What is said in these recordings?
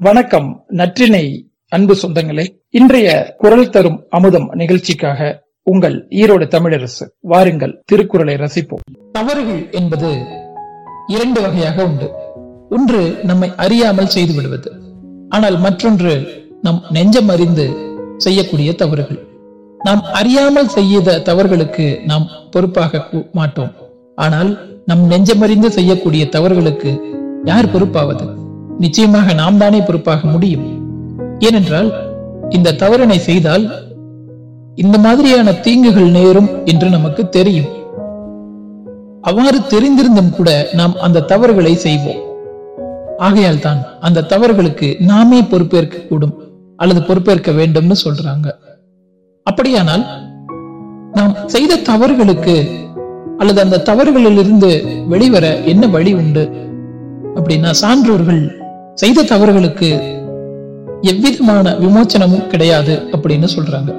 வணக்கம் நற்றினை அன்பு சொந்தங்களே. இன்றைய குரல் தரும் அமுதம் நிகழ்ச்சிக்காக உங்கள் ஈரோடு தமிழரசு வாருங்கள் திருக்குறளை ரசிப்போம். தவறுகள் என்பது இரண்டு வகையாக உண்டு. ஒன்று நம்மை அறியாமல் செய்து விடுவது ஆனால் மற்றொன்று நம் நெஞ்சம் அறிந்து செய்யக்கூடிய தவறுகள். நாம் அறியாமல் செய்த தவறுகளுக்கு நாம் பொறுப்பாக கூ- மாட்டோம். ஆனால் நம் நெஞ்சமறிந்து செய்யக்கூடிய தவறுகளுக்கு யார் பொறுப்பாவது? நிச்சயமாக நாம் தானே பொறுப்பாக முடியும். ஏனென்றால் இந்த தவறினை செய்தால் இந்த மாதிரியான தீங்குகள் நேரும் என்று நமக்கு தெரியும். அவ்வாறு தெரிந்திருந்தும் கூட நாம் அந்த தவறுகளை செய்வோம். ஆகையால் தான் அந்த தவறுகளுக்கு நாமே பொறுப்பேற்க கூடும் அல்லது பொறுப்பேற்க வேண்டும்னு சொல்றாங்க. அப்படியானால் நாம் செய்த தவறுகளுக்கு அல்லது அந்த தவறுகளிலிருந்து வெளிவர என்ன வழி உண்டு? அப்படின்னா சான்றோர்கள் செய்த தவறுகளுக்கு எவ்விதமான விமோச்சனமும் கிடையாது அப்படின்னு சொல்றாங்க.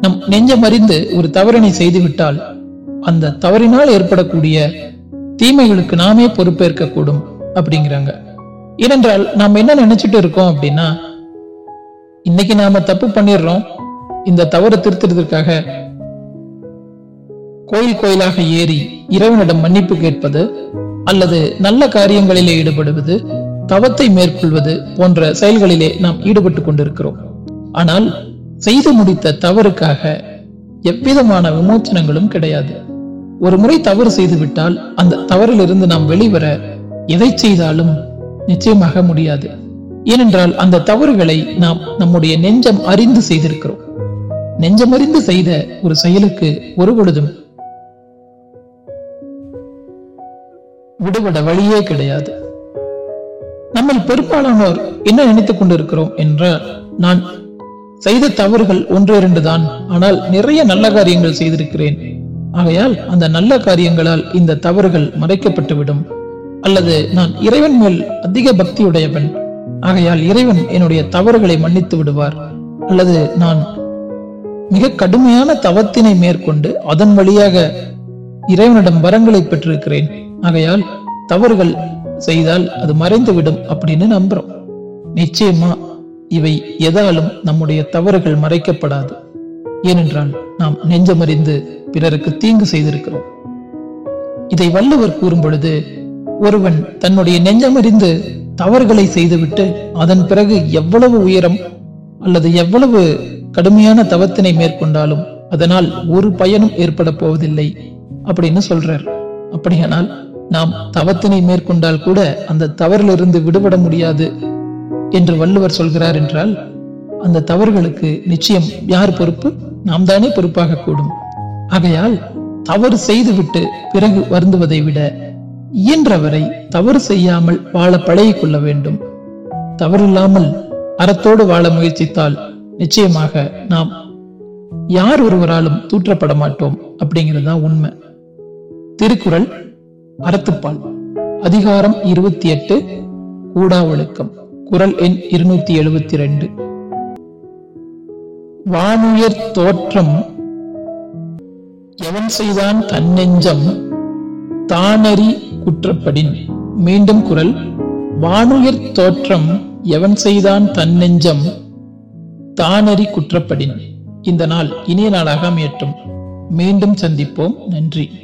நம் நெஞ்சமறிந்து ஒரு தவறினை செய்துவிட்டால் அந்த தவறினால் ஏற்படக்கூடிய தீமைகளுக்கு நாமே பொறுப்பேற்க கூடும் அப்படிங்கிறாங்க. ஏனென்றால் நாம் என்ன நினைச்சிட்டு இருக்கோம் அப்படின்னா இன்னைக்கு நாம தப்பு பண்ணிடுறோம் இந்த தவறு திருத்துறதுக்காக கோயில் கோயிலாக ஏறி இறைவனிடம் மன்னிப்பு கேட்பது அல்லது நல்ல காரியங்களிலே ஈடுபடுவது தவத்தை மேற்கொள்வது போன்ற செயல்களிலே நாம் ஈடுபட்டு கொண்டிருக்கிறோம். ஆனால் செய்து முடித்த தவறுக்காக எவ்விதமான விமோச்சனங்களும் கிடையாது. ஒரு முறை தவறு செய்துவிட்டால் அந்த தவறிலிருந்து நாம் வெளிவர எதை செய்தாலும் நிச்சயமாக முடியாது. ஏனென்றால் அந்த தவறுகளை நாம் நம்முடைய நெஞ்சம் அறிந்து செய்திருக்கிறோம். நெஞ்சமறிந்து செய்த ஒரு செயலுக்கு ஒரு பொழுதும் விடுபட வழியே கிடையாது. நம்மில் பெரும்பாலானோர் என்ன நினைத்துக் கொண்டிருக்கிறோம் என்றால் நான் செய்த தவறுகள் ஒன்று இரண்டு தான் ஆனால் நிறைய நல்ல காரியங்கள் செய்திருக்கிறேன். ஆகையால் அந்த நல்ல காரியங்களால் இந்த தவறுகள் மறைக்கப்பட்டுவிடும். அல்லது நான் இறைவன் மேல் அதிக பக்தியுடையவன். ஆகையால் இறைவன் என்னுடைய தவறுகளை மன்னித்து விடுவார். அல்லது நான் மிக கடுமையான தவத்தினை மேற்கொண்டு அதன் வழியாக இறைவனிடம் வரங்களை பெற்றிருக்கிறேன். ஆகையால் தவறுகள் செய்தால் அது மறைந்துவிடும் அப்படின்னு நம்புறோம். நிச்சயமா இவை எதாலும் நம்முடைய தவறுகள் மறைக்கப்படாது. ஏனென்றால் நாம் நெஞ்சமறிந்து பிறருக்கு தீங்கு செய்திருக்கிறோம். இதை வள்ளுவர் கூறும் பொழுது ஒருவன் தன்னுடைய நெஞ்சமறிந்து தவறுகளை செய்துவிட்டு அதன் பிறகு எவ்வளவு உயரம் அல்லது எவ்வளவு கடுமையான தவத்தினை மேற்கொண்டாலும் அதனால் ஒரு பயனும் ஏற்பட போவதில்லை அப்படின்னு சொல்றார். அப்படியானால் நாம் தவத்தினை மேற்கொண்டால் கூட அந்த தவறிலிருந்து விடுபட முடியாது என்று வள்ளுவர் சொல்கிறார் என்றால் அந்த தவறுகளுக்கு நிச்சயம் யார் பொறுப்பு? நாம் தானே பொறுப்பாக கூடும். ஆகையால் தவறு செய்துவிட்டு பிறகு வருந்துவதை விட இயன்றவரை தவறு செய்யாமல் வாழ பழகிக் கொள்ள வேண்டும். தவறில்லாமல் அறத்தோடு வாழ முயற்சித்தால் நிச்சயமாக நாம் யார் ஒருவராலும் தூற்றப்பட மாட்டோம் அப்படிங்கிறது தான் உண்மை. திருக்குறள் அறத்துப்பால் அதிகாரம் இருபத்தி எட்டு கூடா ஒழுக்கம் குரல் எண் இருநூத்தி எழுபத்தி ரெண்டு. வானுயர் தோற்றம். எவன் செய்தான் தன்னெஞ்சம் தானறி குற்றப்படின். மீண்டும் குரல். வானுயர் தோற்றம். எவன் செய்தான் தன்னெஞ்சம் தானறி குற்றப்படின். இந்த நாள் இனிய நாளாக அமையட்டும். மீண்டும் சந்திப்போம். நன்றி.